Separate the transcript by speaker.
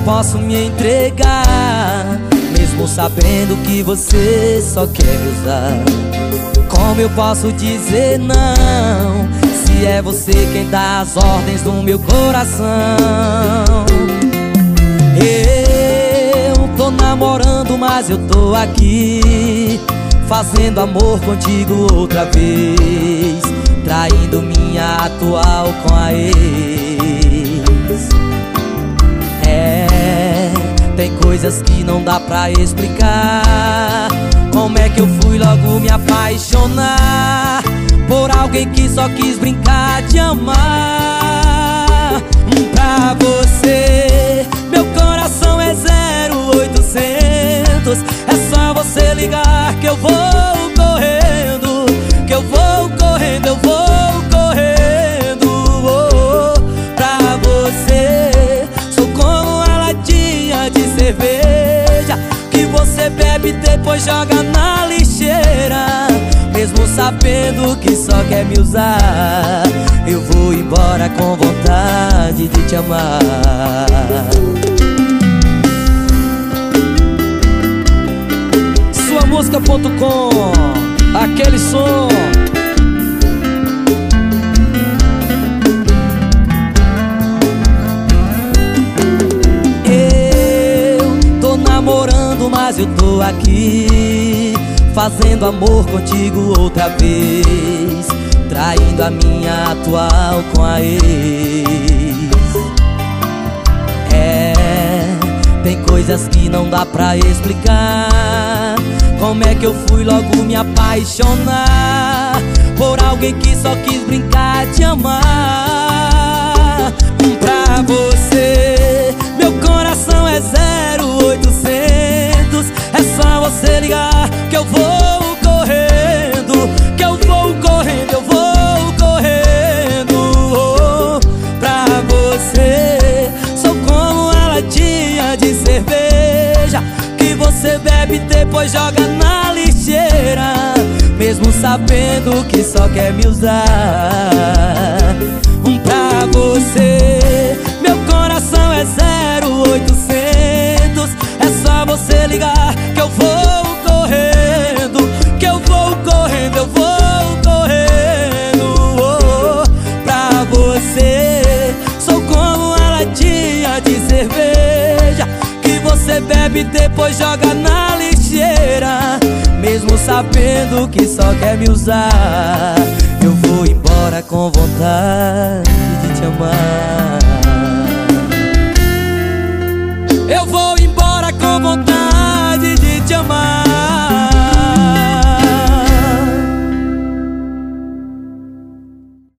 Speaker 1: posso me entregar Mesmo sabendo que você só quer me usar. Como eu posso dizer não Se é você quem dá as ordens no meu coração? Eu tô namorando, mas eu tô aqui Fazendo amor contigo outra vez Traindo minha atual com a ex coisas que não dá pra explicar. Como é que eu fui logo me apaixonar Por alguém que só quis brincar de amar? Pra você, meu coração é 0800 É só você ligar que eu vou correndo depois joga na lixeira Mesmo sabendo que só quer me usar. Eu vou embora com vontade de te amar. Suamusca.com Aquele som mas eu tô aqui Fazendo amor contigo outra vez Traindo a minha atual com a ex. É, tem coisas que não dá pra explicar. Como é que eu fui logo me apaixonar Por alguém que só quis brincar de amar ligar que eu vou correndo Que eu vou correndo, eu vou correndo oh, Pra você. Sou como a latinha de cerveja Que você bebe e depois joga na lixeira Mesmo sabendo que só quer me usar. Um pra você. Meu coração é 0800 É você ligar que eu vou você bebe depois joga na lixeira. Mesmo sabendo que só quer me usar. Eu vou embora com vontade de te amar